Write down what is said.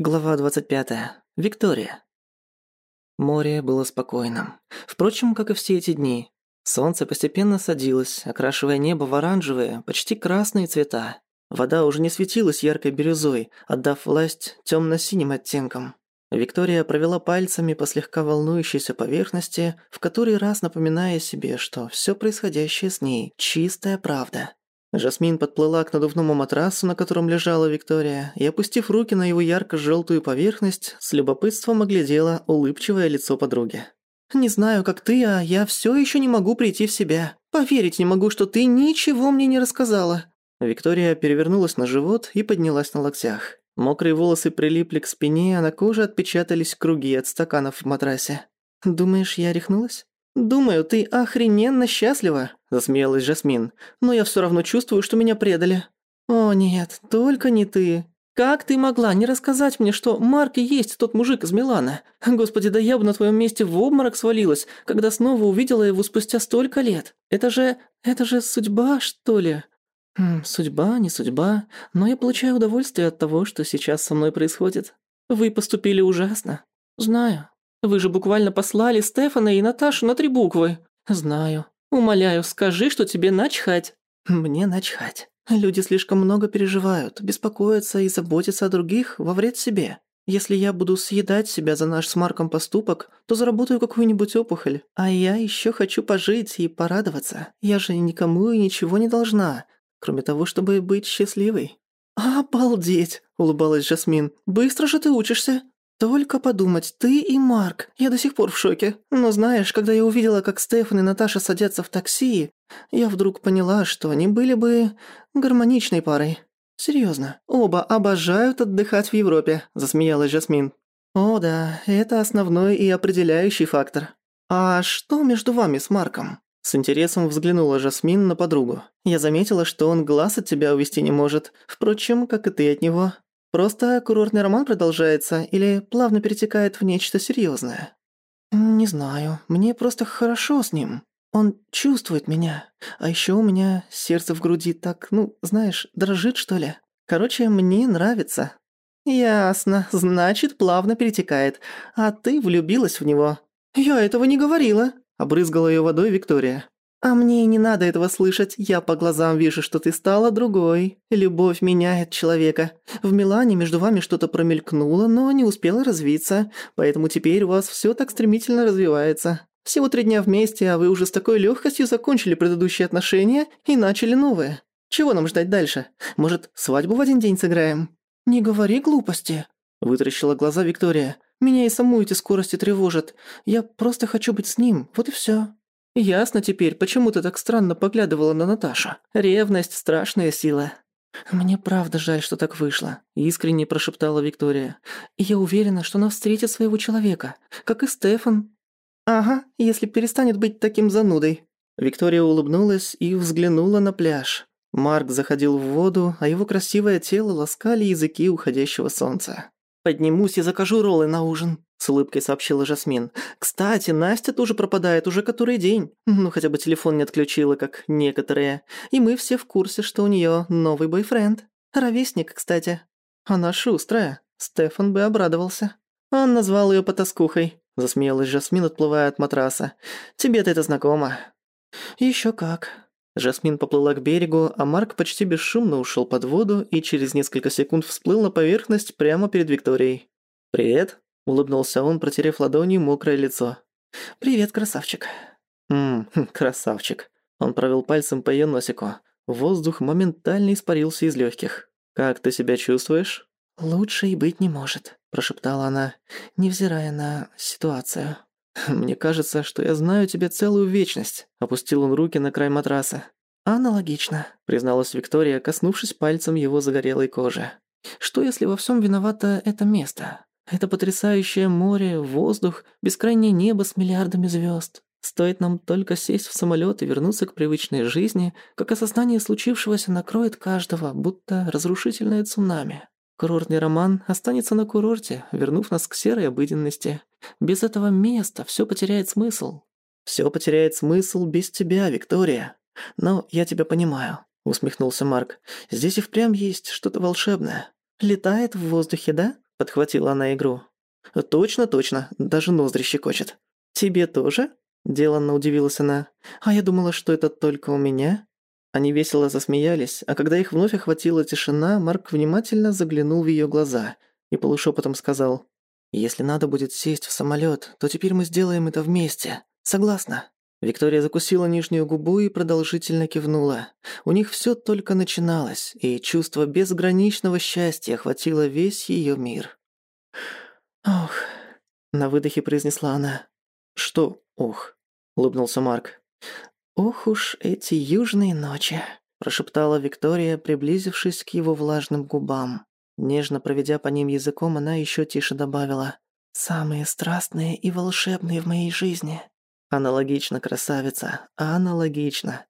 Глава 25. Виктория. Море было спокойным. Впрочем, как и все эти дни. Солнце постепенно садилось, окрашивая небо в оранжевые, почти красные цвета. Вода уже не светилась яркой бирюзой, отдав власть тёмно-синим оттенкам. Виктория провела пальцами по слегка волнующейся поверхности, в который раз напоминая себе, что всё происходящее с ней – чистая правда. Жасмин подплыла к надувному матрасу, на котором лежала Виктория, и, опустив руки на его ярко-желтую поверхность, с любопытством оглядела улыбчивое лицо подруги. «Не знаю, как ты, а я все еще не могу прийти в себя. Поверить не могу, что ты ничего мне не рассказала». Виктория перевернулась на живот и поднялась на локтях. Мокрые волосы прилипли к спине, а на коже отпечатались круги от стаканов в матрасе. «Думаешь, я рехнулась?» «Думаю, ты охрененно счастлива», – засмеялась Жасмин. «Но я все равно чувствую, что меня предали». «О нет, только не ты. Как ты могла не рассказать мне, что Марк и есть тот мужик из Милана? Господи, да я бы на твоем месте в обморок свалилась, когда снова увидела его спустя столько лет. Это же... это же судьба, что ли?» хм, «Судьба, не судьба, но я получаю удовольствие от того, что сейчас со мной происходит. Вы поступили ужасно. Знаю, вы же буквально послали Стефана и Наташу на три буквы. Знаю. Умоляю, скажи, что тебе начхать. Мне начхать. Люди слишком много переживают, беспокоятся и заботятся о других во вред себе. Если я буду съедать себя за наш с Марком поступок, то заработаю какую-нибудь опухоль. А я еще хочу пожить и порадоваться. Я же никому и ничего не должна, кроме того, чтобы быть счастливой. «Обалдеть!» – улыбалась Жасмин. «Быстро же ты учишься!» «Только подумать, ты и Марк. Я до сих пор в шоке. Но знаешь, когда я увидела, как Стефан и Наташа садятся в такси, я вдруг поняла, что они были бы гармоничной парой. Серьезно, оба обожают отдыхать в Европе», – засмеялась Жасмин. «О да, это основной и определяющий фактор. А что между вами с Марком?» С интересом взглянула Жасмин на подругу. «Я заметила, что он глаз от тебя увести не может. Впрочем, как и ты от него. Просто курортный роман продолжается или плавно перетекает в нечто серьёзное? Не знаю, мне просто хорошо с ним. Он чувствует меня. А ещё у меня сердце в груди так, ну, знаешь, дрожит, что ли. Короче, мне нравится. Ясно, значит, плавно перетекает. А ты влюбилась в него. Я этого не говорила, обрызгала её водой Виктория. «А мне и не надо этого слышать. Я по глазам вижу, что ты стала другой. Любовь меняет человека. В Милане между вами что-то промелькнуло, но не успело развиться. Поэтому теперь у вас всё так стремительно развивается. Всего три дня вместе, а вы уже с такой лёгкостью закончили предыдущие отношения и начали новые. Чего нам ждать дальше? Может, свадьбу в один день сыграем?» «Не говори глупости», – вытаращила глаза Виктория. «Меня и саму эти скорости тревожат. Я просто хочу быть с ним, вот и всё». «Ясно теперь, почему ты так странно поглядывала на Наташу. Ревность – страшная сила». «Мне правда жаль, что так вышло», – искренне прошептала Виктория. «И я уверена, что она встретит своего человека, как и Стефан». «Ага, если перестанет быть таким занудой». Виктория улыбнулась и взглянула на пляж. Марк заходил в воду, а его красивое тело ласкали языки уходящего солнца. «Поднимусь и закажу роллы на ужин», с улыбкой сообщила Жасмин. «Кстати, Настя тоже пропадает уже который день. Ну, хотя бы телефон не отключила, как некоторые. И мы все в курсе, что у неё новый бойфренд. Ровесник, кстати. Она шустрая. Стефан бы обрадовался. Он назвал её потаскухой», — засмеялась Жасмин, отплывая от матраса. «Тебе-то это знакомо». «Ещё как». Жасмин поплыла к берегу, а Марк почти бесшумно ушёл под воду и через несколько секунд всплыл на поверхность прямо перед Викторией. «Привет», Улыбнулся он, протерев ладонью мокрое лицо. «Привет, красавчик». «Ммм, красавчик». Он провел пальцем по ее носику. Воздух моментально испарился из легких. «Как ты себя чувствуешь?» «Лучше и быть не может», – прошептала она, невзирая на ситуацию. «Мне кажется, что я знаю тебя целую вечность», – опустил он руки на край матраса. «Аналогично», – призналась Виктория, коснувшись пальцем его загорелой кожи. «Что если во всем виновато это место? Это потрясающее море, воздух, бескрайнее небо с миллиардами звезд. Стоит нам только сесть в самолет и вернуться к привычной жизни, как осознание случившегося накроет каждого, будто разрушительное цунами. Курортный роман останется на курорте, вернув нас к серой обыденности. Без этого места все потеряет смысл. Все потеряет смысл без тебя, Виктория. Но я тебя понимаю, усмехнулся Марк. Здесь и впрямь есть что-то волшебное. Летает в воздухе, да? Подхватила она игру. «Точно, точно, даже ноздри щекочет». «Тебе тоже?» – деланно удивилась она. «А я думала, что это только у меня». Они весело засмеялись, а когда их вновь охватила тишина, Марк внимательно заглянул в её глаза и полушепотом сказал, «Если надо будет сесть в самолёт, то теперь мы сделаем это вместе. Согласна?» Виктория закусила нижнюю губу и продолжительно кивнула. У них всё только начиналось, и чувство безграничного счастья охватило весь её мир. «Ох», — на выдохе произнесла она. «Что «ох», — улыбнулся Марк. «Ох уж эти южные ночи», — прошептала Виктория, приблизившись к его влажным губам. Нежно проведя по ним языком, она ещё тише добавила. «Самые страстные и волшебные в моей жизни». «Аналогично, красавица, аналогично».